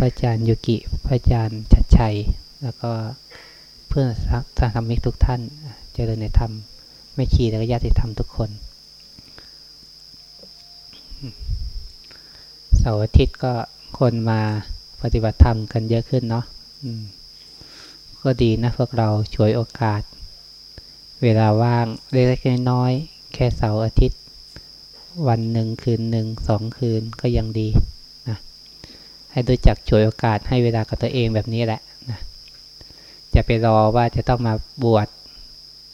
ระอาจารย์ยุกิ พระอาจารย์ชัดชัย แล้วก็เพื่อนทางธรรมิกทุกท่าน เจริญในธรรม ไม่ขีและญาติธรรมทุกคนเสาร์อาทิตย์ก็คนมาปฏิบัติธรรมกันเยอะขึ้นเนาะก็ดีนะพวกเราช่วยโอกาส เวลาว่างเล็กๆน้อยๆแค่เสาร์อาทิตย์ วันหนึ่งคืนหนึ่งสองคืนก็ยังดี ให้รู้จักช่วยโอกาสให้เวลากับตัวเองแบบนี้แหละนะจะไปรอว่าจะต้องมาบวช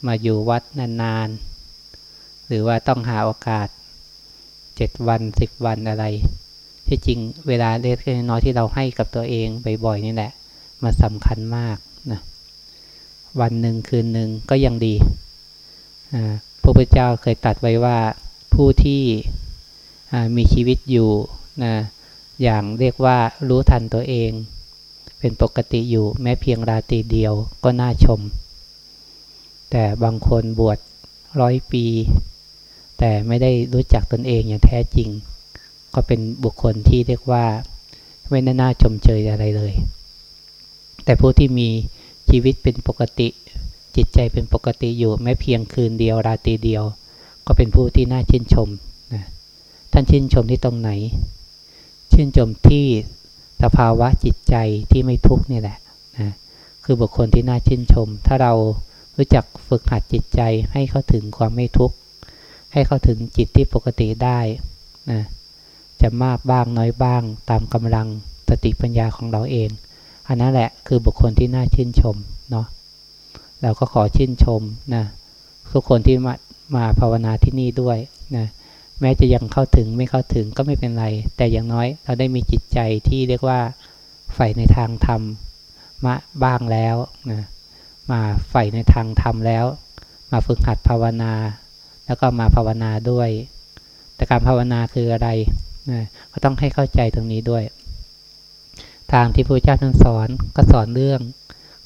มาอยู่วัดนานๆ หรือว่าต้องหาโอกาสเจ็ดวันสิบวันอะไร ที่จริงเวลาเล็กน้อยที่เราให้กับตัวเองบ่อยๆนี่แหละ มาสำคัญมากนะวันหนึ่งคืนหนึ่งก็ยังดีพระพุทธเจ้าเคยตัดไว้ว่าผู้ที่มีชีวิตอยู่นะ อย่างเรียกว่ารู้ทันตัวเอง เป็นปกติอยู่แม้เพียงราตรีเดียวก็น่าชม แต่บางคนบวชร้อยปี แต่ไม่ได้รู้จักตนเองอย่างแท้จริง ก็เป็นบุคคลที่เรียกว่าไม่น่าชมเชยอะไรเลย แต่ผู้ที่มีชีวิตเป็นปกติ จิตใจเป็นปกติอยู่แม้เพียงคืนเดียวราตรีเดียว ก็เป็นผู้ที่น่าชื่นชมนะท่านชื่นชมที่ตรงไหน ชื่นชมที่สภาวะจิตใจที่ไม่ทุกข์นี่แหละนะคือบุคคลที่น่าชื่นชม ถ้าเรารู้จักฝึกหัดจิตใจให้เข้าถึงความไม่ทุกข์ให้เข้าถึงจิตที่ปกติได้นะจะมากบ้างน้อยบ้าง ตามกำลังสติปัญญาของเราเอง อันนั้นแหละคือบุคคลที่น่าชื่นชมเนาะเราก็ขอชื่นชมนะทุกคนที่มามาภาวนาที่นี่ด้วยนะ แม้จะยังเข้าถึงไม่เข้าถึงก็ไม่เป็นไร แต่อย่างน้อยเราได้มีจิตใจที่เรียกว่าใฝ่ในทางธรรมมาบ้างแล้วนะมาใฝ่ในทางธรรมแล้ว มาฝึกหัดภาวนา แล้วก็มาภาวนาด้วย แต่การภาวนาคืออะไรนะก็ต้องให้เข้าใจตรงนี้ด้วย ทางที่พระเจ้าท่านสอนก็สอนเรื่อง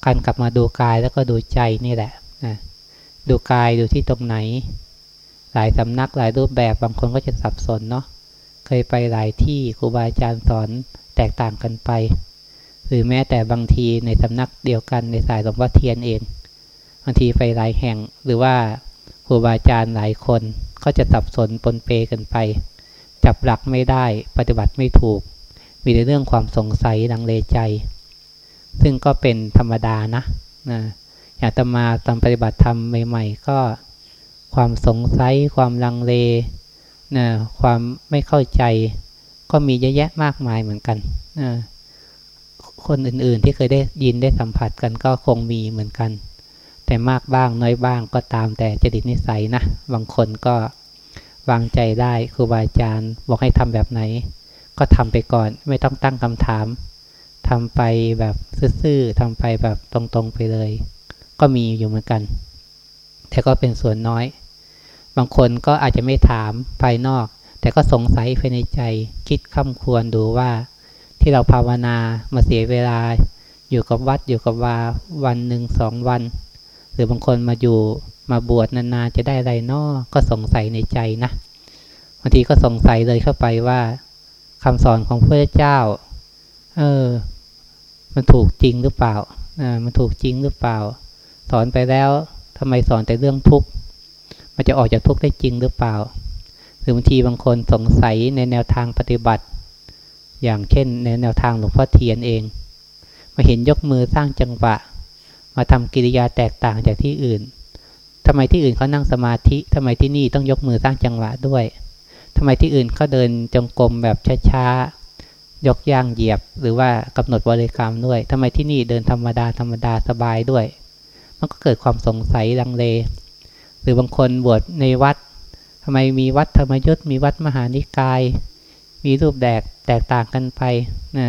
การกลับมาดูกายแล้วก็ดูใจนี่แหละนะดูกายดูที่ตรงไหน หลายสำนักหลายรูปแบบบางคนก็จะสับสนเนาะเคยไปหลายที่ครูบาอาจารย์สอนแตกต่างกันไป หรือแม้แต่บางทีในสำนักเดียวกันในสายหลวงพ่อเทียนเองบางทีไปหลายแห่งหรือว่าครูบาอาจารย์หลายคนก็จะสับสนปนเปกันไป จับหลักไม่ได้ปฏิบัติไม่ถูก มีในเรื่องความสงสัยลังเลใจ ซึ่งก็เป็นธรรมดานะนะอย่างตมาตอนปฏิบัติธรรมใหม่ ๆ ก็ ความสงสัย ความลังเลนะความไม่เข้าใจ ก็มีเยอะแยะมากมายเหมือนกันนะคนอื่นๆที่เคยได้ยินได้สัมผัสกันก็คงมีเหมือนกัน แต่มากบ้างน้อยบ้างก็ตามแต่จริตนิสัยนะบางคนก็วางใจได้ครูบาอาจารย์บอกให้ทำแบบไหน ก็ทำไปก่อนไม่ต้องตั้งคำถามทำไปแบบซื่อๆทำไปแบบตรงๆไปเลย ก็มีอยู่เหมือนกัน แต่ก็เป็นส่วนน้อย บางคนก็อาจจะไม่ถามภายนอก แต่ก็สงสัยภายในใจ คิดค้ำควรดูว่า ที่เราภาวนามาเสียเวลา อยู่กับวัดอยู่กับวาวันหนึ่งสองวัน หรือบางคนมาอยู่มาบวชนานๆจะได้อะไรนอก็สงสัยในใจนะบางทีก็สงสัยเลยเข้าไปว่าคำสอนของพระเจ้า เออ มันถูกจริงหรือเปล่าอ่ามันถูกจริงหรือเปล่า สอนไปแล้วทำไมสอนแต่เรื่องทุกข์ มันจะออกจากทุกข์ได้จริงหรือเปล่า หรือบางทีบางคนสงสัยในแนวทางปฏิบัติ อย่างเช่น ในแนวทางหลวงพ่อเทียนเอง มาเห็นยกมือสร้างจังหวะ มาทำกิริยาแตกต่างจากที่อื่นทำไมที่อื่นเขานั่งสมาธิทำไมที่นี่ต้องยกมือสร้างจังหวะด้วยทำไมที่อื่นเขาเดินจงกรมแบบช้าๆ ยกย่างเหยียบ หรือว่ากำหนดบริกรรมด้วยทำไมที่นี่เดินธรรมดาธรรมดาสบายด้วย มันก็เกิดความสงสัยลังเล หรือบางคนบวชในวัดทำไมมีวัดธรรมยุทธ์มีวัดมหานิกาย มีรูปแดกแตกต่างกันไปนะ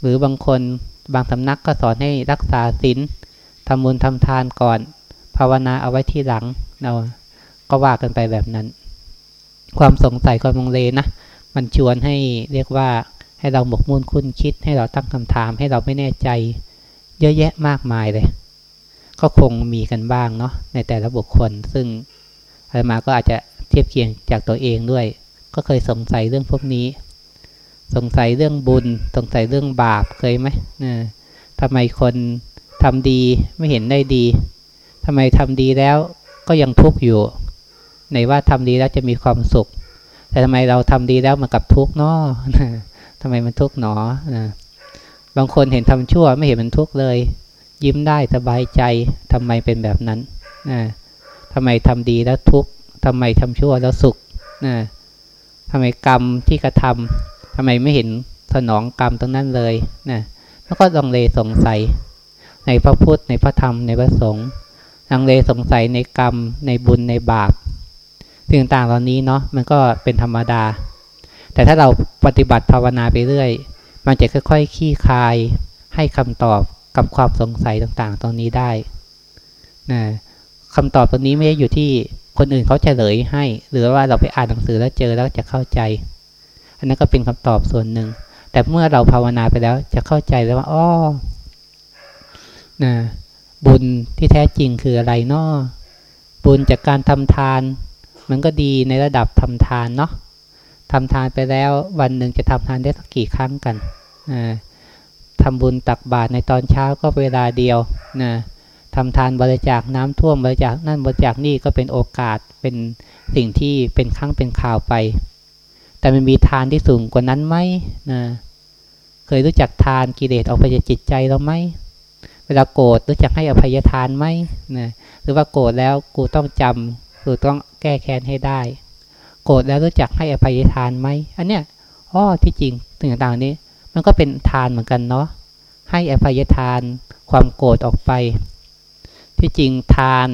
หรือบางคนบางสำนักก็สอนให้รักษาศีลทำบุญทำทานก่อน ภาวนาเอาไว้ที่หลังเราก็ว่ากันไปแบบนั้น ความสงสัยความมงเลนะมันชวนให้เรียกว่าให้เราหมกมุ่นคุ้นคิด ให้เราตั้งคำถาม ให้เราไม่แน่ใจ เยอะแยะมากมายเลย ก็คงมีกันบ้างเนาะในแต่ละบุคคล ซึ่งอะไรมาก็อาจจะเทียบเคียงจากตัวเองด้วย ก็เคยสงสัยเรื่องพวกนี้สสงสัยเรื่องบุญ สงสัยเรื่องบาปเคยไหมนะทำไมคนทำดีไม่เห็นได้ดีทำไมทำดีแล้วก็ยังทุกข์อยู่ ในว่าทำดีแล้วจะมีความสุข แต่ทำไมเราทำดีแล้วมันกับทุกข์เนาะทำไมมันทุกข์หนอนะบางคนเห็นทำชั่วไม่เห็นมันทุกข์เลย ยิ้มได้สบายใจทำไมเป็นแบบนั้นนะทำไมทำดีแล้วทุกข์ทำไมทำชั่วแล้วสุขนะทำไมกรรมที่กระทำทำไมไม่เห็นสนองกรรมตรงนั้นเลยนะแล้วก็ลองเลสงสัย ในพระพุทธในพระธรรมในพระสงฆ์ลังเลสงสัยในกรรมในบุญในบาปสิ่งต่างเหล่านี้เนาะมันก็เป็นธรรมดา แต่ถ้าเราปฏิบัติภาวนาไปเรื่อย มันจะค่อยๆ ขี้คายให้คำตอบ กับความสงสัยต่างๆ ตรงนี้ได้นะคำตอบตรงนี้ไม่ได้อยู่ที่คนอื่นเขาเฉลยให้ หรือว่าเราไปอ่านหนังสือแล้วเจอแล้วจะเข้าใจ อันนั้นก็เป็นคำตอบส่วนหนึ่ง แต่เมื่อเราภาวนาไปแล้วจะเข้าใจแล้วว่าอ้อนะบุญที่แท้จริงคืออะไรนาะบุญจากการทำทาน มันก็ดีในระดับทำทานเนาะทำทานไปแล้ววันหนึ่งจะทำทานได้สักกี่ครั้งกันนะ ทำบุญตักบาตรในตอนเช้าก็เวลาเดียวนะทำทานบริจาคน้ำท่วมบริจาคนั่นบริจาคนี่ก็เป็นโอกาสเป็นสิ่งที่เป็นครั้งเป็นข่าวไป แต่มันมีทานที่สูงกว่านั้นไหมนะเคยรู้จักทานกิเลสออกไปจากจิตใจเราไหมเวลาโกรธรู้จักให้อภัยทานไหมนะหรือว่าโกรธแล้วกูต้องจำกูต้องแก้แค้นให้ได้ โกรธแล้วรู้จักให้อภัยทานไหมอันเนี้ยอ้อที่จริงสิ่งต่างๆนี้ มันก็เป็นทานเหมือนกันเนาะให้อภัยทานความโกรธออกไป ที่จริงทาน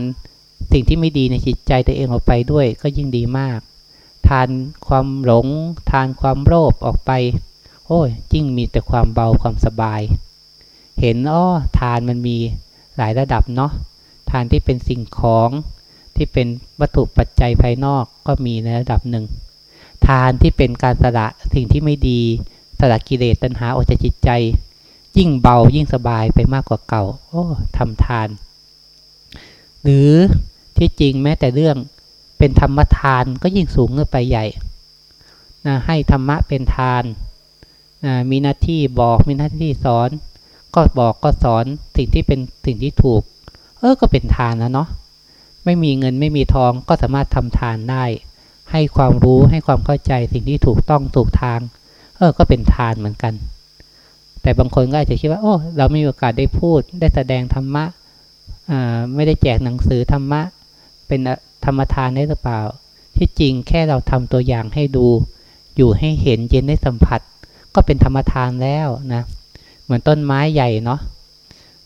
สิ่งที่ไม่ดีในจิตใจตัวเองออกไปด้วยก็ยิ่งดีมาก ทานความหลง ทานความโลภออกไป โอ้ยยิ่งมีแต่ความเบาความสบาย เห็นอ้อทานมันมีหลายระดับเนาะทานที่เป็นสิ่งของที่เป็นวัตถุปัจจัยภายนอกก็มีในระดับหนึ่ง ทานที่เป็นการสละสิ่งที่ไม่ดี สละกิเลสตัณหาออกจากจิตใจ ยิ่งเบายิ่งสบายไปมากกว่าเก่า โอ้ทำทาน หรือที่จริงแม้แต่เรื่องเป็นธรรมทานก็ยิ่งสูงขึ้นไปใหญ่นะให้ธรรมะเป็นทานนะมีหน้าที่บอกมีหน้าที่สอน ก็บอกก็สอนสิ่งที่เป็นสิ่งที่ถูก เออก็เป็นทานแล้วเนาะไม่มีเงินไม่มีทองก็สามารถทำทานได้ ให้ความรู้ให้ความเข้าใจสิ่งที่ถูกต้องถูกทาง เออก็เป็นทานเหมือนกัน แต่บางคนก็อาจจะคิดว่า โอ้ เราไม่มีโอกาสได้พูด ได้แสดงธรรมะอ่าไม่ได้แจกหนังสือธรรมะ เป็นธรรมทานได้หรือเปล่า ที่จริงแค่เราทำตัวอย่างให้ดู อยู่ให้เห็นเย็นได้สัมผัส ก็เป็นธรรมทานแล้วนะ เหมือนต้นไม้ใหญ่เนาะ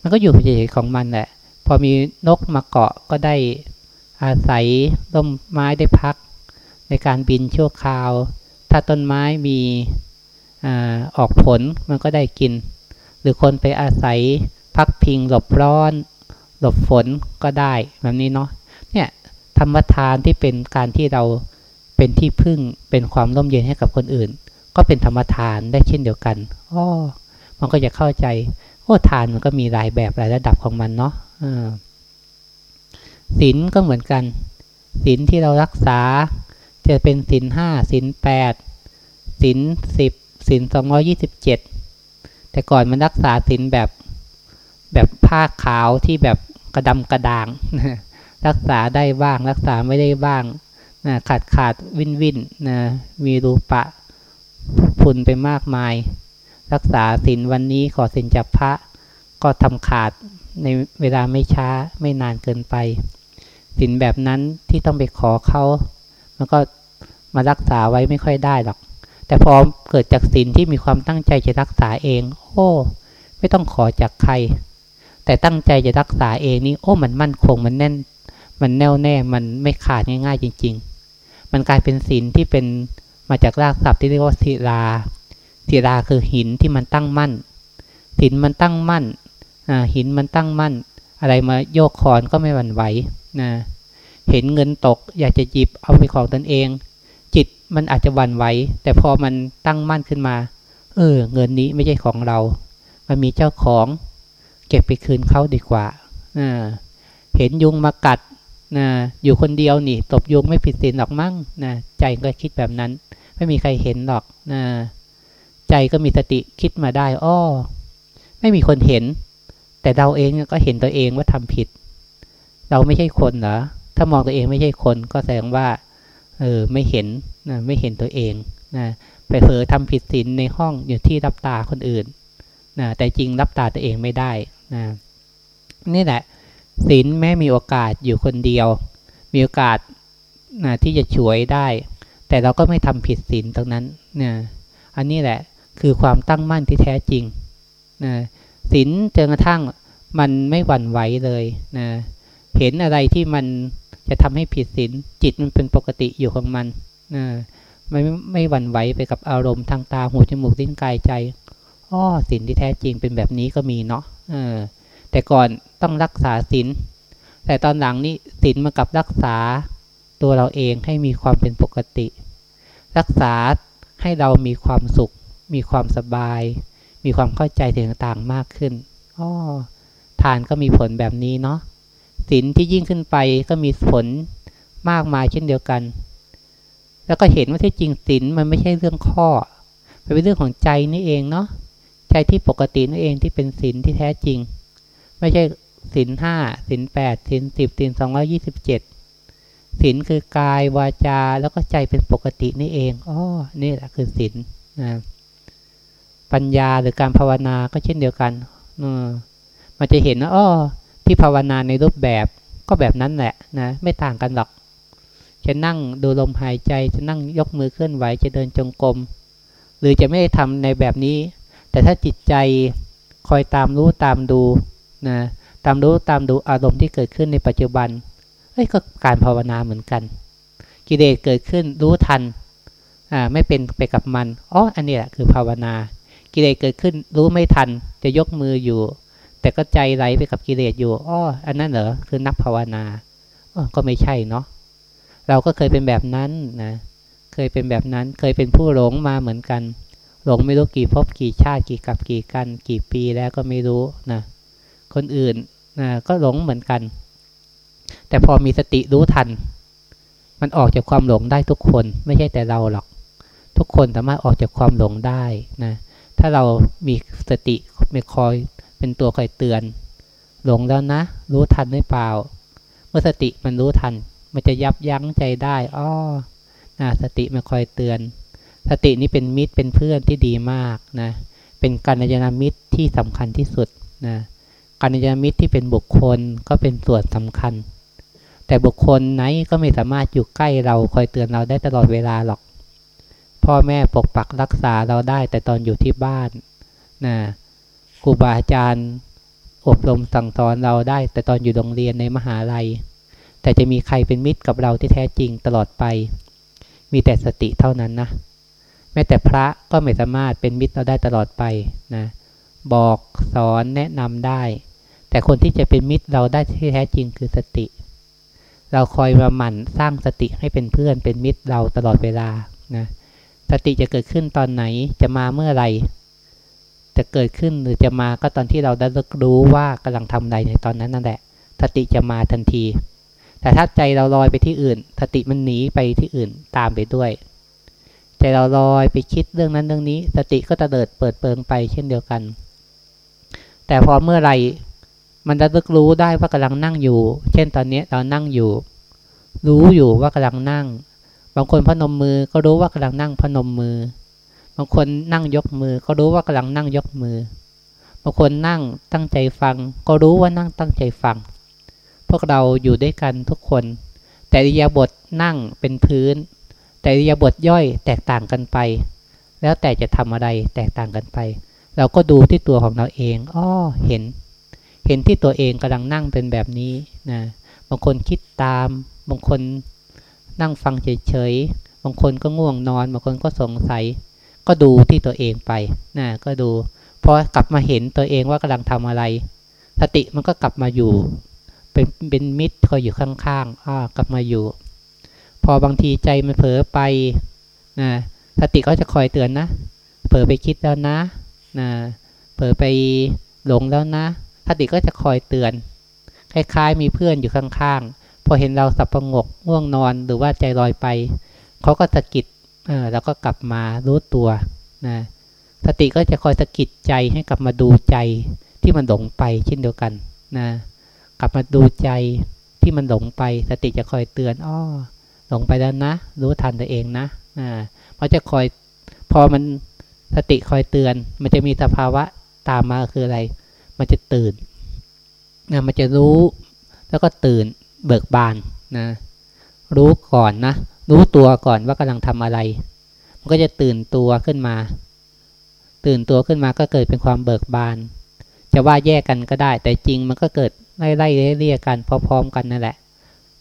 มันก็อยู่เฉยๆของมันแหละ พอมีนกมาเกาะก็ได้อาศัยต้นไม้ได้พัก ในการบินชั่วคราว ถ้าต้นไม้มี อออกผลมันก็ได้กิน หรือคนไปอาศัยพักพิงหลบร้อน หลบฝนก็ได้แบบนี้เนาะเนี่ยธรรมทานที่เป็นการที่เราเป็นที่พึ่งเป็นความร่มเย็นให้กับคนอื่น ก็เป็นธรรมทานได้เช่นเดียวกันอ้อมันก็จะเข้าใจโอ้ทานมันก็มีหลายแบบหลายระดับของมันเนาะศีลก็เหมือนกันศีลที่เรารักษา จะเป็นศีลห้าศีลแปดศีลสิบ ศีลสองร้อยี่สิบเจ็ดแต่ก่อนมันรักษาศีลแบบแบบผ้าขาวที่แบบกระดำกระด่าง รักษาได้บ้าง รักษาไม่ได้บ้างนะขาดขาดวินวินนะมีรูปะพุ่นไปมากมาย รักษาศีลวันนี้ขอศีลจากพระ ก็ทำขาดในเวลาไม่ช้าไม่นานเกินไปศีลแบบนั้นที่ต้องไปขอเขา มันก็มารักษาไว้ไม่ค่อยได้หรอก แต่พอเกิดจากศีลที่มีความตั้งใจจะรักษาเอง โอ้ ไม่ต้องขอจากใคร แต่ตั้งใจจะรักษาเองนี่โอ้ มันมั่นคงมันแน่น มันแน่วแน่มันไม่ขาดง่าย ๆ จริง ๆ มันกลายเป็นศีลที่เป็นมาจากรากศัพท์ที่เรียกว่าศิลาศิลาคือหินที่มันตั้งมั่นหินมันตั้งมั่นหินมันตั้งมั่น อะไรมาโยกคอนก็ไม่หวั่นไหวนะเห็นเงินตก อยากจะหยิบเอาไปของตนเอง จิตมันอาจจะวันไหวแต่พอมันตั้งมั่นขึ้นมา เออ เงินนี้ไม่ใช่ของเรา มันมีเจ้าของ เก็บไปคืนเขาดีกว่าเห็นยุงมากัดนะอยู่คนเดียวนี่ ตบยุงไม่ผิดศีลหรอกมั้งนะใจก็คิดแบบนั้น ไม่มีใครเห็นหรอกนะใจใจก็มีสติคิดมาได้ อ้อ ไม่มีคนเห็น แต่เราเองก็เห็นตัวเองว่าทำผิด เราไม่ใช่คนเหรอ ถ้ามองตัวเองไม่ใช่คนก็แสดงว่า เออไม่เห็นนะไม่เห็นตัวเองนะไปเผลอทำผิดศีลในห้องอยู่ที่รับตาคนอื่นนะแต่จริงรับตาตัวเองไม่ได้นะนี่แหละศีลแม้มีโอกาสอยู่คนเดียว มีโอกาสนะที่จะช่วยได้ แต่เราก็ไม่ทำผิดศีลตรงนั้นนะอันนี้แหละคือความตั้งมั่นที่แท้จริงนะศีลจนกระทั่งมันไม่หวั่นไหวเลยนะเห็นอะไรที่มัน จะทำให้ผิดศีลจิตมันเป็นปกติอยู่ของมันนะไม่ไม่หวั่นไหวไปกับอารมณ์ทางตาหูจมูกลิ้นกายใจอ้อศีลที่แท้จริงเป็นแบบนี้ก็มีเนาะเออ แต่ก่อนต้องรักษาศีลแต่ตอนหลังนี้ศีลมากับรักษาตัวเราเองให้มีความเป็นปกติ รักษาให้เรามีความสุข มีความสบาย มีความเข้าใจถึงต่างๆมากขึ้นอ้อทานก็มีผลแบบนี้เนาะ ศีลที่ยิ่งขึ้นไปก็มีผลมากมายเช่นเดียวกัน แล้วก็เห็นว่าที่จริงศีลมันไม่ใช่เรื่องข้อเป็นเรื่องของใจนี่เองเนาะ ใจที่ปกตินั่นเองที่เป็นศีลที่แท้จริง ไม่ใช่ศีลห้าศีลแปดศีลสิบศีลสองร้อยี่สิบเจ็ดศีลคือกายวาจาแล้วก็ใจเป็นปกตินี่เองอ๋อนี่แหละคือศีลนะปัญญาหรือการภาวนาก็เช่นเดียวกันอมันจะเห็นว่าอ๋อ ที่ภาวนาในรูปแบบก็แบบนั้นแหละนะไม่ต่างกันหรอก จะนั่งดูลมหายใจจะนั่งยกมือเคลื่อนไหวจะเดินจงกรมหรือจะไม่ได้ทำในแบบนี้ แต่ถ้าจิตใจคอยตามรู้ตามดูนะตามรู้ตามดูอารมณ์ที่เกิดขึ้นในปัจจุบันเอ้ยก็การภาวนาเหมือนกัน กิเลสเกิดขึ้นรู้ทันอ่าไม่เป็นไปกับมันอ๋ออันนี้แหละคือภาวนา กิเลสเกิดขึ้นรู้ไม่ทัน จะยกมืออยู่ แต่ก็ใจไหลไปกับกิเลสอยู่อ๋ออันนั้นเหรอคือนักภาวนาอ๋อก็ไม่ใช่เนาะเราก็เคยเป็นแบบนั้นนะเคยเป็นแบบนั้นเคยเป็นผู้หลงมาเหมือนกัน หลงไม่รู้กี่ภพกี่ชาติกี่กับกี่กัน กี่ปีแล้วก็ไม่รู้นะคนอื่นนะก็หลงเหมือนกัน แต่พอมีสติรู้ทัน มันออกจากความหลงได้ทุกคนไม่ใช่แต่เราหรอก ทุกคนสามารถออกจากความหลงได้นะถ้าเรามีสติมีคอย เป็นตัวคอยเตือน หลงแล้วนะ รู้ทันหรือเปล่า เมื่อสติมันรู้ทัน มันจะยับยั้งใจได้อ้อนะสติมันคอยเตือน สตินี้เป็นมิตรเป็นเพื่อนที่ดีมากนะเป็นกัลยาณมิตรที่สำคัญที่สุดนะกัลยาณมิตรที่เป็นบุคคลก็เป็นส่วนสำคัญ แต่บุคคลไหนก็ไม่สามารถอยู่ใกล้เราคอยเตือนเราได้ตลอดเวลาหรอก พ่อแม่ปกปักรักษาเราได้แต่ตอนอยู่ที่บ้านนะ ครูบาอาจารย์ อบรมสั่งสอนเราได้ แต่ตอนอยู่โรงเรียนในมหาลัย แต่จะมีใครเป็นมิตรกับเราที่แท้จริงตลอดไป มีแต่สติเท่านั้นนะแม้แต่พระก็ไม่สามารถเป็นมิตรเราได้ตลอดไปนะบอกสอนแนะนำได้ แต่คนที่จะเป็นมิตรเราได้ที่แท้จริงคือสติ เราคอยมาหมั่นสร้างสติให้เป็นเพื่อนเป็นมิตรเราตลอดเวลานะสติจะเกิดขึ้นตอนไหนจะมาเมื่อไหร่ จะเกิดขึ้นหรือจะมาก็ตอนที่เราได้รู้ว่ากำลังทำอะไรในตอนนั้นนั่นแหละ สติจะมาทันที แต่ถ้าใจเราลอยไปที่อื่น สติมันหนีไปที่อื่นตามไปด้วย ใจเราลอยไปคิดเรื่องนั้นเรื่องนี้ สติก็จะเดิดเปิดเปิงไปเช่นเดียวกัน แต่พอเมื่อไรมันจะรึกรู้ได้ว่ากำลังนั่งอยู่ เช่นตอนนี้เรานั่งอยู่ รู้อยู่ว่ากำลังนั่ง บางคนพนมมือก็รู้ว่ากำลังนั่งพนมมือ บางคนนั่งยกมือ ก็รู้ว่ากำลังนั่งยกมือบางคนนั่งตั้งใจฟัง ก็รู้ว่านั่งตั้งใจฟัง พวกเราอยู่ด้วยกันทุกคน แต่อิยาบทนั่งเป็นพื้น แต่อิยาบทย่อยแตกต่างกันไป แล้วแต่จะทำอะไรแตกต่างกันไป เราก็ดูที่ตัวของเราเองอ้อเห็น เห็นที่ตัวเองกำลังนั่งเป็นแบบนี้นะบางคนคิดตาม บางคนนั่งฟังเฉยๆบางคนก็ง่วงนอน บางคนก็สงสัย ก็ดูที่ตัวเองไปนะก็ดูพอกลับมาเห็นตัวเองว่ากำลังทำอะไร สติมันก็กลับมาอยู่ เป็นเป็นมิตรคอยอยู่ข้างๆอ่ากลับมาอยู่ พอบางทีใจมันเผลอไปนะสติก็จะคอยเตือนนะเผลอไปคิดแล้วนะนะเผลอไปหลงแล้วนะสติก็จะคอยเตือน คล้ายๆ มีเพื่อนอยู่ข้างๆ พอเห็นเราสับประงกง่วงนอนหรือว่าใจลอยไป เขาก็สะกิด เออแล้วก็กลับมารู้ตัวนะสติก็จะคอยสะกิดใจให้กลับมาดูใจที่มันหลงไปเช่นเดียวกันนะกลับมาดูใจที่มันหลงไป สติจะคอยเตือนอ้อหลงไปแล้วนะ รู้ทันตัวเองนะอ่าเพราะจะคอยพอมันสติคอยเตือน มันจะมีสภาวะตามมาคืออะไร มันจะตื่นนะมันจะรู้แล้วก็ตื่นเบิกบานนะรู้ก่อนนะ รู้ตัวก่อนว่ากำลังทำอะไร มันก็จะตื่นตัวขึ้นมา ตื่นตัวขึ้นมาก็เกิดเป็นความเบิกบาน จะว่าแยกกันก็ได้ แต่จริงมันก็เกิดไล่ไล่เรียกกันพร้อมๆกันนั่นแหละ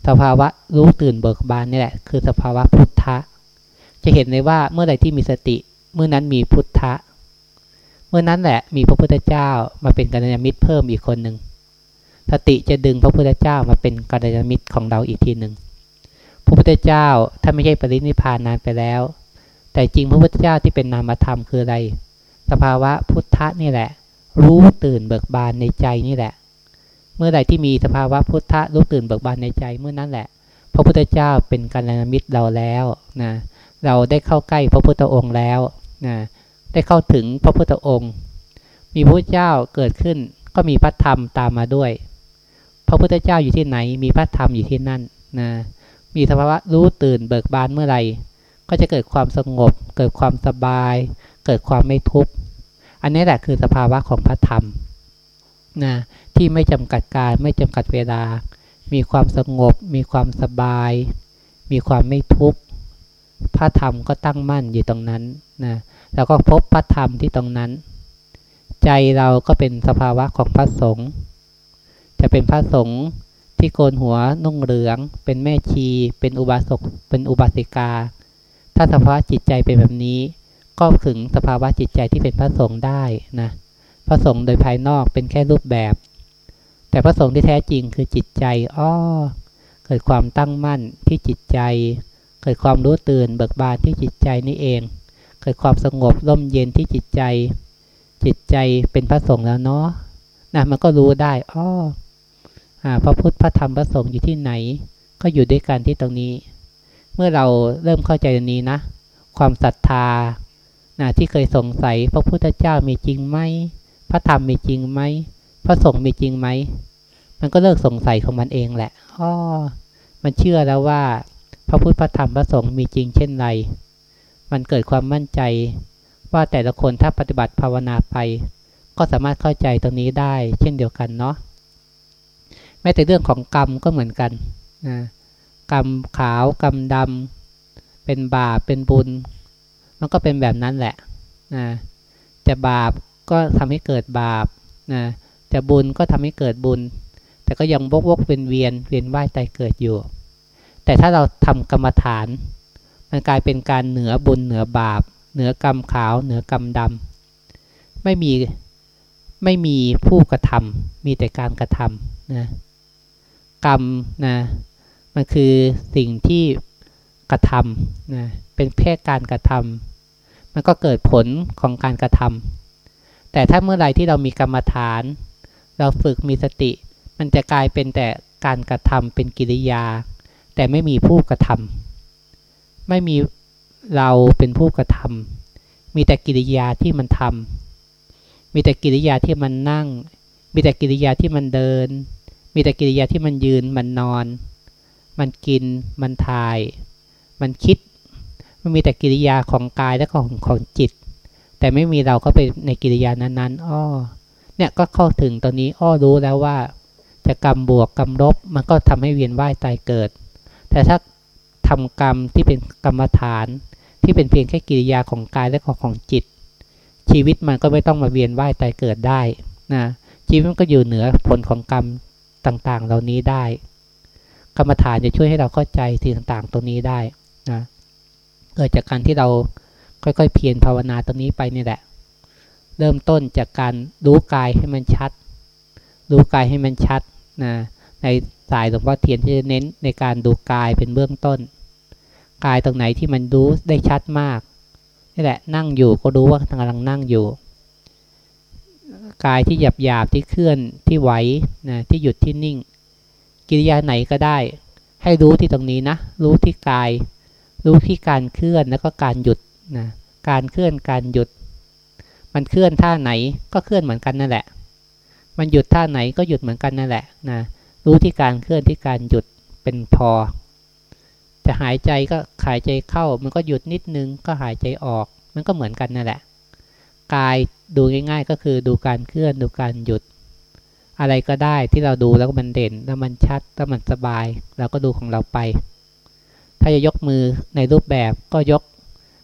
สภาวะรู้ตื่นเบิกบานนี่แหละ คือสภาวะพุทธะ จะเห็นเลยว่าเมื่อใดที่มีสติเมื่อนั้นมีพุทธะ เมื่อนั้นแหละมีพระพุทธเจ้ามาเป็นกัลยาณมิตรเพิ่มอีกคนหนึ่งสติจะดึงพระพุทธเจ้ามาเป็นกัลยาณมิตรของเราอีกทีหนึ่ง ระพุทธเจ้าถ้าไม่ใช่ปรินิพานนานไปแล้ว แต่จริงพระพุทธเจ้าที่เป็นนามธรรมคืออะไร สภาวะพุทธะนี่แหละ รู้ตื่นเบิกบานในใจนี่แหละ เมื่อใดที่มีสภาวะพุทธะรู้ตื่นเบิกบานในใจเมื่อนั้นแหละ พระพุทธเจ้าเป็นกัลยาณมิตรเราแล้วนะเราได้เข้าใกล้พระพุทธองค์แล้วนะได้เข้าถึงพระพุทธองค์ มีพระพุทธเจ้าเกิดขึ้นก็มีพระธรรมตามมาด้วย พระพุทธเจ้าอยู่ที่ไหน มีพระธรรมอยู่ที่นั่นนะ มีสภาวะรู้ตื่นเบิกบานเมื่อไหร่ ก็จะเกิดความสงบ เกิดความสบาย เกิดความไม่ทุกข์อันนี้แหละคือสภาวะของพระธรรมนะที่ไม่จำกัดการไม่จำกัดเวลา มีความสงบ มีความสบาย มีความไม่ทุกข์พระธรรมก็ตั้งมั่นอยู่ตรงนั้นนะแล้วก็พบพระธรรมที่ตรงนั้น ใจเราก็เป็นสภาวะของพระสงฆ์จะเป็นพระสงฆ์ ที่โกนหัวนุ่งเหลือง เป็นแม่ชี เป็นอุบาสกเป็นอุบาสิกา ถ้าสภาวะจิตใจเป็นแบบนี้ ก็ถึงสภาวะจิตใจที่เป็นพระสงฆ์ได้นะพระสงฆ์โดยภายนอกเป็นแค่รูปแบบ แต่พระสงฆ์ที่แท้จริงคือจิตใจอ้อเกิดความตั้งมั่นที่จิตใจ เกิดความรู้ตื่นเบิกบานที่จิตใจนี่เอง เกิดความสงบร่มเย็นที่จิตใจ จิตใจเป็นพระสงฆ์แล้วเนาะนะมันก็รู้ได้อ้อ พระพุทธพระธรรมพระสงฆ์อยู่ที่ไหน ก็อยู่ด้วยกันที่ตรงนี้ เมื่อเราเริ่มเข้าใจตรงนี้นะ ความศรัทธานะที่เคยสงสัยพระพุทธเจ้ามีจริงไหมพระธรรมมีจริงไหมพระสงฆ์มีจริงไหมมันก็เลิกสงสัยของมันเองแหละอ้อมันเชื่อแล้วว่า พระพุทธพระธรรมพระสงฆ์มีจริงเช่นไร มันเกิดความมั่นใจ ว่าแต่ละคนถ้าปฏิบัติภาวนาไป ก็สามารถเข้าใจตรงนี้ได้ เช่นเดียวกันเนาะ แม้แต่เรื่องของกรรมก็เหมือนกันนะกรรมขาวกรรมดำเป็นบาปเป็นบุญ มันก็เป็นแบบนั้นแหละนะจะบาปก็ทำให้เกิดบาปนะจะบุญก็ทำให้เกิดบุญ แต่ก็ยังวกวกเป็นเวียนเวียนว่ายตายเกิดอยู่ แต่ถ้าเราทำกรรมฐาน มันกลายเป็นการเหนือบุญเหนือบาป เหนือกรรมขาว เหนือกรรมดำไม่มีไม่มีผู้กระทำมีแต่การกระทำนะ กรรมนะมันคือสิ่งที่กระทำนะเป็นแค่การกระทำมันก็เกิดผลของการกระทำแต่ถ้าเมื่อไรที่เรามีกรรมฐาน เราฝึกมีสติ มันจะกลายเป็นแต่การกระทำเป็นกิริยา แต่ไม่มีผู้กระทำไม่มีเราเป็นผู้กระทำมีแต่กิริยาที่มันทำมีแต่กิริยาที่มันนั่ง มีแต่กิริยาที่มันเดิน มีแต่กิริยาที่มันยืนมันนอน มันกิน มันถ่าย มันคิด มันมีแต่กิริยาของกายและของของจิต แต่ไม่มีเราก็ไปในกิริยานั้นๆอ้อเนี่ยก็เข้าถึงตอนนี้อ้อรู้แล้วว่าจะกรรมบวกกรรมลบมันก็ทำให้เวียนว่ายตายเกิด แต่ถ้าทำกรรมที่เป็นกรรมฐานที่เป็นเพียงแค่กิริยาของกายและของของจิต ชีวิตมันก็ไม่ต้องมาเวียนว่ายตายเกิดได้นะชีวิตมันก็อยู่เหนือผลของกรรม ต่างๆ เหล่านี้ได้ กรรมฐานจะช่วยให้เราเข้าใจสิ่งต่างๆ ตรงนี้ได้นะเกิดจากการที่เราค่อยๆ เพียรภาวนาตรงนี้ไปนี่แหละ เริ่มต้นจากการรู้กายให้มันชัด รู้กายให้มันชัดนะในสายหลวงพ่อเทียนที่จะเน้นในการดูกายเป็นเบื้องต้น กายตรงไหนที่มันรู้ได้ชัดมากนี่แหละนั่งอยู่ก็รู้ว่ากำลังนั่งอยู่ กายที่หยาบหยาบที่เคลื่อนที่ไหวนะที่หยุดที่นิ่ง กิริยาไหนก็ได้ ให้รู้ที่ตรงนี้นะ รู้ที่กาย รู้ที่การเคลื่อนแล้วก็การหยุดนะการเคลื่อนการหยุด มันเคลื่อนท่าไหนก็เคลื่อนเหมือนกันนั่นแหละ มันหยุดท่าไหนก็หยุดเหมือนกันนั่นแหละนะรู้ที่การเคลื่อนที่การหยุดเป็นพอ จะหายใจก็หายใจเข้า มันก็หยุดนิดนึงก็หายใจออก มันก็เหมือนกันนั่นแหละ กายดูง่าย ๆ ก็คือดูการเคลื่อนดูการหยุด อะไรก็ได้ที่เราดูแล้วมันเด่นแล้วมันชัดแล้วมันสบาย เราก็ดูของเราไป ถ้าจะยกมือในรูปแบบก็ยก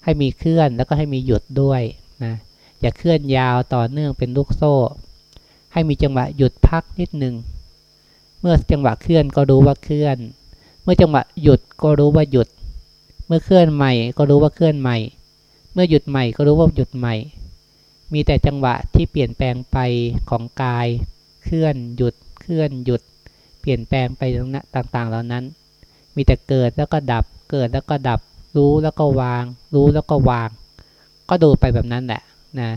ให้มีเคลื่อนแล้วก็ให้มีหยุดด้วยนะอย่าเคลื่อนยาวต่อเนื่องเป็นลูกโซ่ ให้มีจังหวะหยุดพักนิดหนึ่งเมื่อจังหวะเคลื่อนก็รู้ว่าเคลื่อน เมื่อจังหวะหยุดก็รู้ว่าหยุด เมื่อเคลื่อนใหม่ก็รู้ว่าเคลื่อนใหม่ เมื่อหยุดใหม่ก็รู้ว่าหยุดใหม่ มีแต่จังหวะที่เปลี่ยนแปลงไปของกาย เคลื่อนหยุด เคลื่อนหยุด เปลี่ยนแปลงไปต่างๆ เหล่านั้น มีแต่เกิดแล้วก็ดับ เกิดแล้วก็ดับ รู้แล้วก็วาง รู้แล้วก็วาง ก็ดูไปแบบนั้นแหละนะ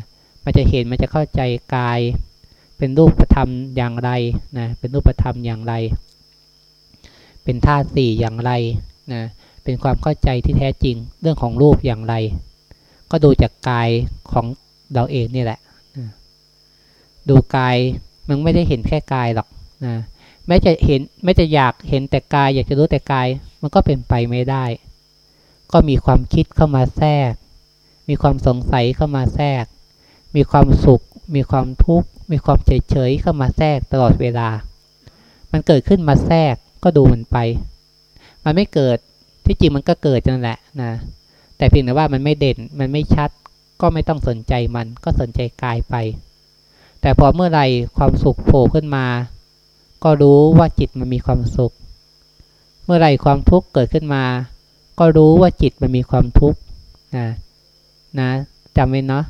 มันจะเห็น มันจะเข้าใจกาย เป็นรูปธรรมอย่างไรนะ เป็นรูปธรรมอย่างไร เป็นธาตุสี่อย่างไรนะ เป็นความเข้าใจที่แท้จริง เรื่องของรูปอย่างไร ก็ดูจากกายของ เราเองนี่แหละดูกายมันไม่ได้เห็นแค่กายหรอกนะแม้จะเห็นไม่จะอยากเห็นแต่กาย อยากจะรู้แต่กาย มันก็เป็นไปไม่ได้ ก็มีความคิดเข้ามาแทรก มีความสงสัยเข้ามาแทรก มีความสุข มีความทุกข์ มีความเฉยเฉยเข้ามาแทรกตลอดเวลา มันเกิดขึ้นมาแทรกก็ดูมันไป มันไม่เกิดที่จริงมันก็เกิดนั่นแหละนะแต่เพียงแต่ว่ามันไม่เด่นมันไม่ชัด ก็ไม่ต้องสนใจมันก็สนใจกายไป แต่พอเมื่อไรความสุขโผล่ขึ้นมา ก็รู้ว่าจิตมันมีความสุข เมื่อไรความทุกข์เกิดขึ้นมา ก็รู้ว่าจิตมันมีความทุกข์นะนะจำไว้เนาะ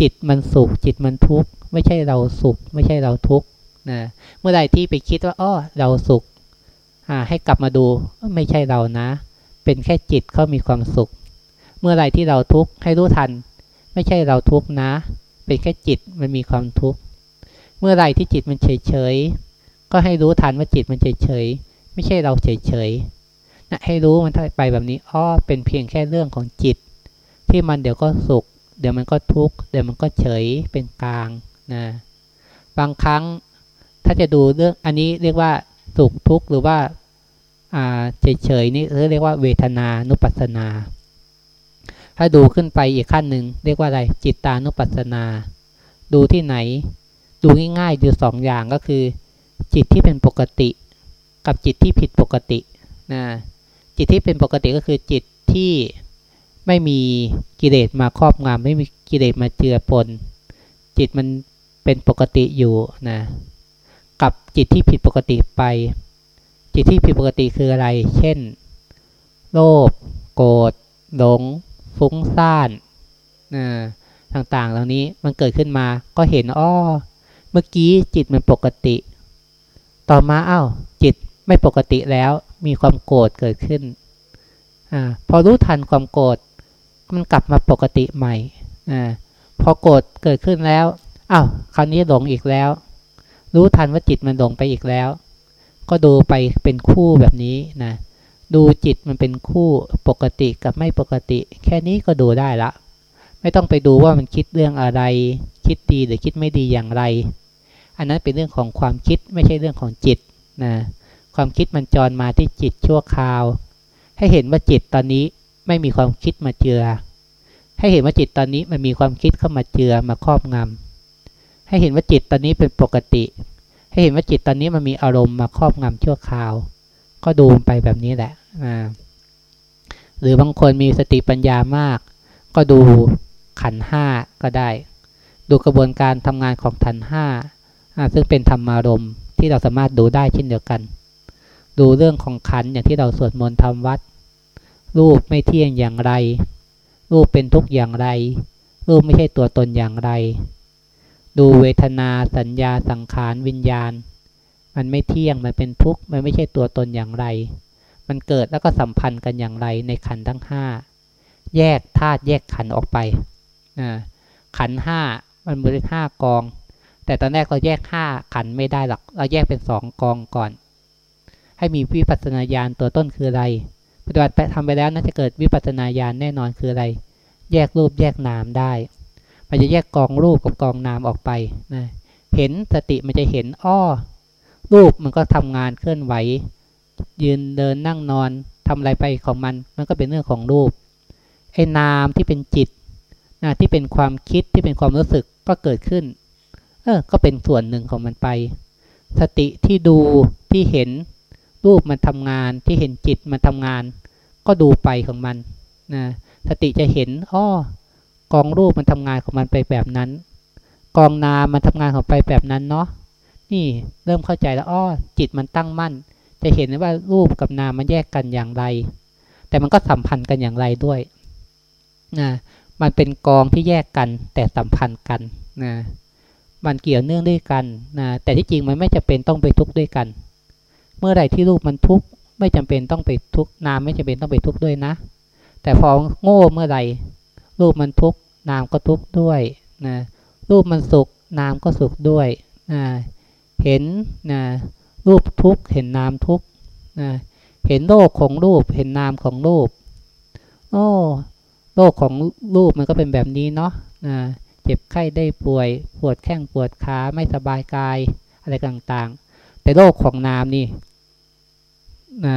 จิตมันสุขจิตมันทุกข์ไม่ใช่เราสุข ไม่ใช่เราทุกข์นะเมื่อใดที่ไปคิดว่าอ้อเราสุขอ่าให้กลับมาดูไม่ใช่เรานะ เป็นแค่จิตเขามีความสุข เมื่อไรที่เราทุกข์ให้รู้ทัน ไม่ใช่เราทุกข์นะ เป็นแค่จิตมันมีความทุกข์เมื่อไรที่จิตมันเฉยเฉยก็ให้รู้ทันว่าจิตมันเฉยเฉยไม่ใช่เราเฉยเฉยนะให้รู้มันไปแบบนี้อ้อเป็นเพียงแค่เรื่องของจิต ที่มันเดี๋ยวก็สุข เดี๋ยวมันก็ทุกข์เดี๋ยวมันก็เฉยเป็นกลางนะบางครั้งถ้าจะดูเรื่องอันนี้เรียกว่าสุขทุกข์หรือว่าเฉยเฉยนี่เรียกว่าเวทนานุปัสสนา ถ้าดูขึ้นไปอีกขั้นหนึ่งเรียกว่าอะไรจิตตานุปัสสนา ดูที่ไหน ดูง่ายๆดูสองอย่างก็คือ จิตที่เป็นปกติ กับจิตที่ผิดปกตินะจิตที่เป็นปกติก็คือจิตที่ไม่มีกิเลสมาครอบงำไม่มีกิเลสมาเจือปน จิตมันเป็นปกติอยู่นะกับจิตที่ผิดปกติไป จิตที่ผิดปกติคืออะไร เช่น โลภโกรธหลง ฟุ้งซ่านนะต่างๆ เหล่านี้มันเกิดขึ้นมาก็เห็นอ้อเมื่อกี้จิตมันปกติ ต่อมาอา้าวจิตไม่ปกติแล้วมีความโกรธเกิดขึ้นอพอรู้ทันความโกรธมันกลับมาปกติใหม่อพอโกรธเกิดขึ้นแล้วอ้าวคราวนี้หลงอีกแล้ว รู้ทันว่าจิตมันหลงไปอีกแล้ว ก็ดูไปเป็นคู่แบบนี้นะ ดูจิตมันเป็นคู่ปกติกับไม่ปกติ แค่นี้ก็ดูได้ละ ไม่ต้องไปดูว่ามันคิดเรื่องอะไร คิดดีหรือคิดไม่ดีอย่างไร อันนั้นเป็นเรื่องของความคิดไม่ใช่เรื่องของจิตนะความคิดมันจรมาที่จิตชั่วคราว ให้เห็นว่าจิตตอนนี้ไม่มีความคิดมาเจือ ให้เห็นว่าจิตตอนนี้มันมีความคิดเข้ามาเจือมาครอบงำให้เห็นว่าจิตตอนนี้เป็นปกติ ให้เห็นว่าจิตตอนนี้มันมีอารมณ์มาครอบงำชั่วคราว ก็ดูไปแบบนี้แหละหรือบางคนมีสติปัญญามาก ก็ดูขันห้าก็ได้ ดูกระบวนการทำงานของขันห้าซึ่งเป็นธรรมารมณ์ที่เราสามารถดูได้เช่นเดียวกัน ดูเรื่องของขันอย่างที่เราสวดมนต์ทำวัด รูปไม่เที่ยงอย่างไร รูปเป็นทุกข์อย่างไร รูปไม่ใช่ตัวตนอย่างไร ดูเวทนาสัญญาสังขารวิญญาณ มันไม่เที่ยงมันเป็นทุกข์มันไม่ใช่ตัวตนอย่างไร มันเกิดแล้วก็สัมพันธ์กันอย่างไรในขันทั้งห้าแยกธาตุแยกขันออกไปขันห้ามันมือห้ากอง แต่ตอนแรกเราแยกห้าขันไม่ได้หรอกเราแยกเป็นสองกองก่อน ให้มีวิปัสสนาญาณตัวต้นคืออะไรปฏิบัติไปทำไปแล้วน่าจะเกิดวิปัสสนาญาณแน่นอนคืออะไร แยกรูปแยกนามได้ มันจะแยกกองรูปกับกองนามออกไปนะเห็นสติมันจะเห็นอ้อ รูปมันก็ทำงานเคลื่อนไหว ยืนเดินนั่งนอนทำอะไรไปของมัน มันก็เป็นเรื่องของรูปไอ้นามที่เป็นจิตนะที่เป็นความคิดที่เป็นความรู้สึกก็เกิดขึ้น เออ ก็เป็นส่วนหนึ่งของมันไป สติที่ดูที่เห็น รูปมันทำงานที่เห็นจิตมันทำงาน ก็ดูไปของมันนะสติจะเห็นอ้อกองรูปมันทำงานของมันไปแบบนั้น กองนามมันทำงานของไปแบบนั้นเนาะ นี่เริ่มเข้าใจแล้วอ้อจิตมันตั้งมั่น จะเห็นว่ารูปกับนามมันแยกกันอย่างไร แต่มันก็สัมพันธ์กันอย่างไรด้วยนะมันเป็นกองที่แยกกัน แต่สัมพันธ์กันนะมันเกี่ยวเนื่องด้วยกันนะแต่ที่จริงมันไม่จำเป็นต้องไปทุกข์ด้วยกัน เมื่อใดที่รูปมันทุกข์ไม่จำเป็นต้องไปทุกข์นามไม่จำเป็นต้องไปทุกข์ด้วยนะ แต่พอโง่เมื่อใดรูปมันทุกข์นามก็ทุกข์ด้วยนะรูปมันสุขนามก็สุขด้วยนะ เห็นนะรูปทุกข์เห็นนามทุกข์นะเห็นโลกของรูปเห็นนามของรูปโอ้โลกของรูปมันก็เป็นแบบนี้เนาะนะเจ็บไข้ได้ป่วยปวดแข้งปวดขาไม่สบายกายอะไรต่างๆ แต่โลกของนามนี่นะ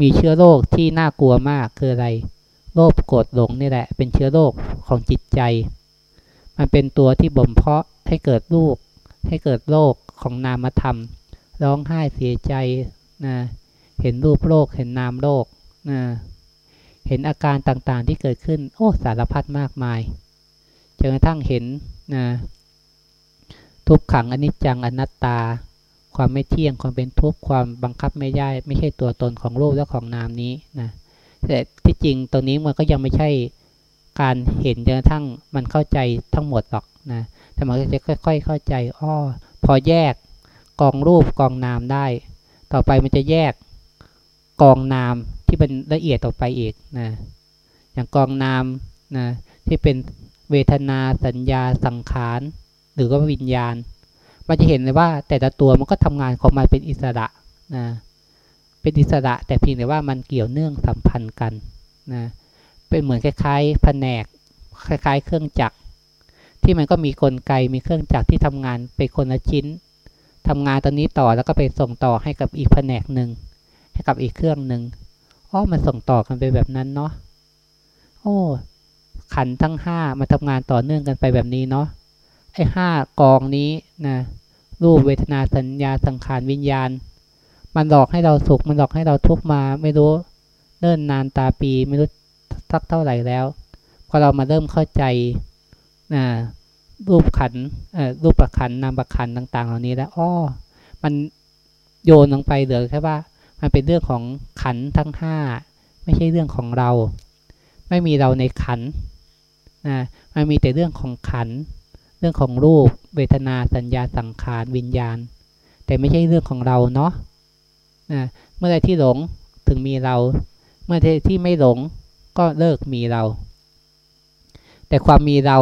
มีเชื้อโรคที่น่ากลัวมากคืออะไรโลภโกรธหลงนี่แหละ เป็นเชื้อโรคของจิตใจ มันเป็นตัวที่บ่มเพาะให้เกิดรูป ให้เกิดโลกของนามธรรม ร้องไห้เสียใจนะเห็นรูปโลกเห็นนามโลกนะเห็นอาการต่างๆที่เกิดขึ้น โอ้สารพัดมากมายจนกระทั่งเห็นนะทุกขังอนิจจังอนัตตา ความไม่เที่ยงความเป็นทุกข์ความบังคับไม่ได้ ไม่ใช่ตัวตนของรูปและของนามนี้นะแต่ที่จริงตรงนี้มันก็ยังไม่ใช่การเห็นจนกระทั่งมันเข้าใจทั้งหมดหรอกนะ แต่มันก็จะค่อย ๆ เข้าใจอ้อพอแยกกองรูปกองนามได้ ต่อไปมันจะแยกกองนามที่เป็นละเอียดต่อไปอีกนะอย่างกองนามนะที่เป็นเวทนาสัญญาสังขารหรือว่าวิญญาณ มันจะเห็นเลยว่าแต่ละตัวมันก็ทำงานของมันเป็นอิสระนะเป็นอิสระแต่เพียงแต่ว่ามันเกี่ยวเนื่องสัมพันธ์กันนะเป็นเหมือนคล้ายๆแผนก คล้ายๆ เครื่องจักร ที่มันก็มีกลไกมีเครื่องจักรที่ทำงานไปคนละชิ้นทำงานตอนนี้ต่อแล้วก็ไปส่งต่อให้กับอีกแผนกหนึ่งให้กับอีกเครื่องหนึ่งอ๋อมันส่งต่อกันไปแบบนั้นเนาะโอ้ขันทั้งห้ามาทำงานต่อเนื่องกันไปแบบนี้เนาะไอ้ห้ากองนี้นะรูปเวทนาสัญญาสังขารวิญญาณ มันหลอกให้เราสุขมันหลอกให้เราทุกข์มา ไม่รู้เนิ่นนานตาปีไม่รู้สักเท่าไหร่แล้วพอเรามาเริ่มเข้าใจ นะรูปขันรูปประขันนามประขันต่าง ๆ เหล่านี้แล้วอ้อมันโยนลงไปเหลือแค่ว่า มันเป็นเรื่องของขันทั้งห้าไม่ใช่เรื่องของเรา ไม่มีเราในขันนะมันมีแต่เรื่องของขัน เรื่องของรูป เวทนาสัญญาสังขารวิญญาณ แต่ไม่ใช่เรื่องของเราเนาะนะเมื่อใดที่หลงถึงมีเรา เมื่อใดที่ไม่หลงก็เลิกมีเรา แต่ความมีเรา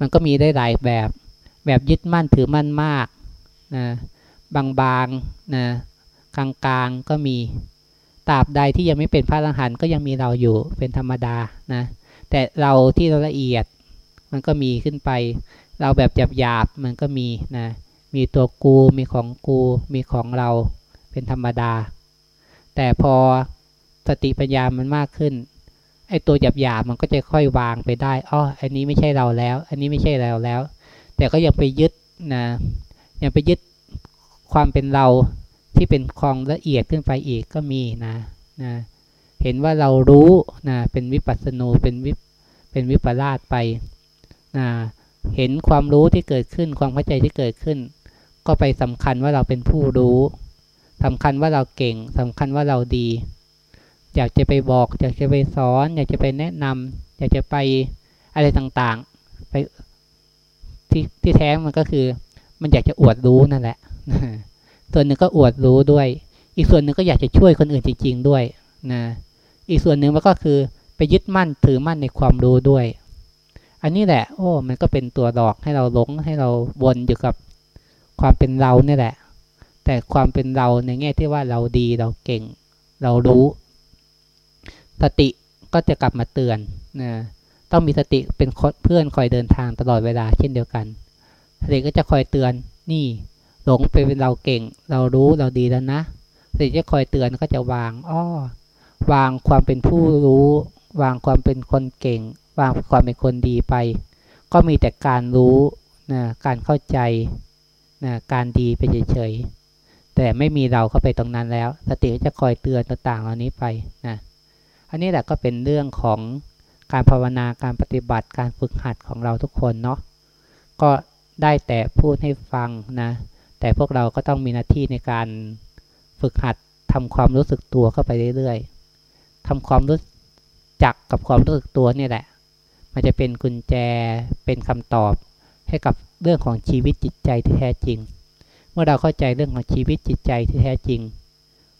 มันก็มีได้หลายแบบ แบบยึดมั่นถือมั่นมากนะบางๆนะกลางๆก็มีตราบใดที่ยังไม่เป็นพระอรหันต์ก็ยังมีเราอยู่เป็นธรรมดานะแต่เราที่เราละเอียดมันก็มีขึ้นไป เราแบบหยาบๆมันก็มีนะมีตัวกูมีของกูมีของเราเป็นธรรมดา แต่พอสติปัญญามันมากขึ้น ไอ้ตัวหยาบหยาบมันก็จะค่อยวางไปได้อ๋ออันนี้ไม่ใช่เราแล้ว อันนี้ไม่ใช่เราแล้ว แต่ก็ยังไปยึดนะยังไปยึดความเป็นเราที่เป็นคลองละเอียดขึ้นไปอีกก็มีนะนะเห็นว่าเรารู้นะเป็นวิปัสสนูเป็นวิเป็นวิปลาสไปนะเห็นความรู้ที่เกิดขึ้นความเข้าใจที่เกิดขึ้น ก็ไปสำคัญว่าเราเป็นผู้รู้สำคัญว่าเราเก่งสำคัญว่าเราดี อยากจะไปบอก อยากจะไปสอน อยากจะไปแนะนำอยากจะไปอะไรต่างๆ ไปที่ที่แท้มันก็คือ มันอยากจะอวดรู้นั่นแหละส่วนหนึ่งก็อวดรู้ด้วย อีกส่วนหนึ่งก็อยากจะช่วยคนอื่นจริง ๆ ด้วยนะอีกส่วนหนึ่งมันก็คือไปยึดมั่นถือมั่นในความรู้ด้วย อันนี้แหละ โอ้ มันก็เป็นตัวดอกให้เราหลงให้เราวนอยู่กับความเป็นเราเนี่ยแหละ แต่ความเป็นเราในแง่ที่ว่าเราดีเราเก่ง เรารู้ สติก็จะกลับมาเตือนนะต้องมีสติเป็นเพื่อนคอยเดินทางตลอดเวลาเช่นเดียวกัน สติก็จะคอยเตือนนี่หลงไปเป็นเราเก่ง เรารู้เราดีแล้วนะสติจะคอยเตือนก็จะวางอ้อวางความเป็นผู้รู้ วางความเป็นคนเก่ง วางความเป็นคนดีไป ก็มีแต่การรู้นะการเข้าใจนะการดีไปเฉยๆแต่ไม่มีเราเข้าไปตรงนั้นแล้ว สติจะคอยเตือนต่างๆเหล่านี้ไปนะ อันนี้แหละก็เป็นเรื่องของการภาวนาการปฏิบัติการฝึกหัดของเราทุกคนเนาะก็ได้แต่พูดให้ฟังนะแต่พวกเราก็ต้องมีหน้าที่ในการฝึกหัดทำความรู้สึกตัวเข้าไปเรื่อยๆทำความรู้จักกับความรู้สึกตัวนี่แหละ มันจะเป็นกุญแจเป็นคำตอบให้กับเรื่องของชีวิตจิตใจที่แท้จริง เมื่อเราเข้าใจเรื่องของชีวิตจิตใจที่แท้จริง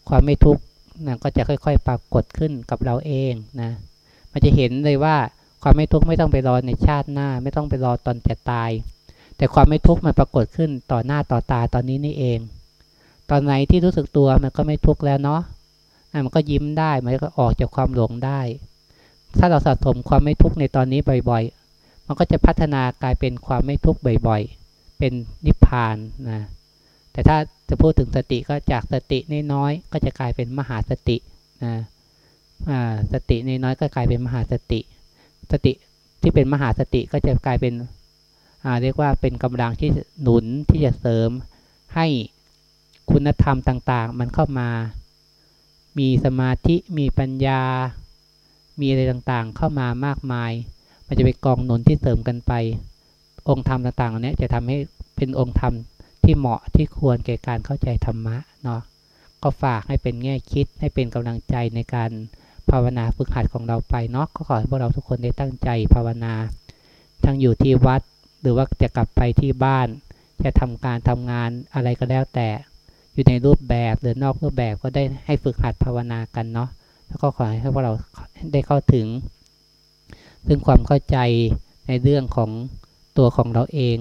ความไม่ทุกข์ นะก็จะค่อย ๆ ปรากฏขึ้นกับเราเองนะมันจะเห็นเลยว่าความไม่ทุกข์ไม่ต้องไปรอในชาติหน้า ไม่ต้องไปรอตอนจะตาย แต่ความไม่ทุกข์มันปรากฏขึ้นต่อหน้าต่อตาตอนนี้นี่เอง ตอนไหนที่รู้สึกตัวมันก็ไม่ทุกข์แล้วเนาะมันก็ยิ้มได้มันก็ออกจากความหลงได้ ถ้าเราสะสมความไม่ทุกข์ในตอนนี้บ่อยๆ มันก็จะพัฒนากลายเป็นความไม่ทุกข์บ่อยๆ เป็นนิพพานนะ แต่ถ้าจะพูดถึงสติก็จากสติน้อยๆก็จะกลายเป็นมหาสตินะสติน้อยๆก็กลายเป็นมหาสติ สติที่เป็นมหาสติก็จะกลายเป็นเรียกว่าเป็นกำลังที่หนุนที่จะเสริมให้คุณธรรมต่างๆ มันเข้ามา มีสมาธิมีปัญญา มีอะไรต่างๆ เข้ามามากมาย มันจะเป็นกองหนุนที่เสริมกันไป องค์ธรรมต่างๆเนี้จะทำให้เป็นองค์ธรรม ที่เหมาะที่ควรแก่การเข้าใจธรรมะเนาะก็ฝากให้เป็นแง่คิดให้เป็นกำลังใจในการภาวนาฝึกหัดของเราไปเนาะก็ขอให้พวกเราทุกคนได้ตั้งใจภาวนา ทั้งอยู่ที่วัด หรือว่าจะกลับไปที่บ้าน จะทำการทำงานอะไรก็แล้วแต่ อยู่ในรูปแบบหรือนอกรูปแบบก็ได้ให้ฝึกหัดภาวนากันเนาะแล้วก็ขอให้พวกเราได้เข้าถึง ซึ่งความเข้าใจในเรื่องของตัวของเราเอง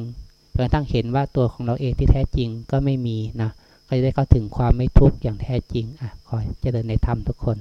นกระทั่งเห็นว่าตัวของเราเองที่แท้จริงก็ไม่มีนะก็จะได้เข้าถึงความไม่ทุกข์อย่างแท้จริงอะขอเจริญในธรรมทุกคน